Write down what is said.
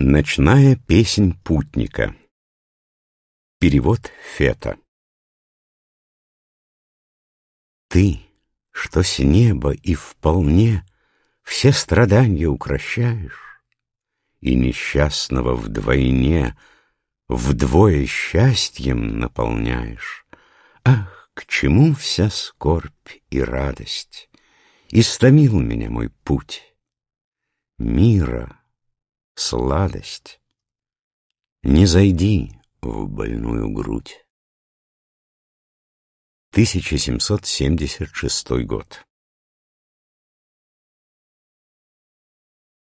Ночная песнь путника Перевод Фета Ты, что с неба и вполне Все страдания укращаешь, И несчастного вдвойне Вдвое счастьем наполняешь. Ах, к чему вся скорбь и радость? Истомил меня мой путь. Мира сладость. Не зайди в больную грудь. 1776 год.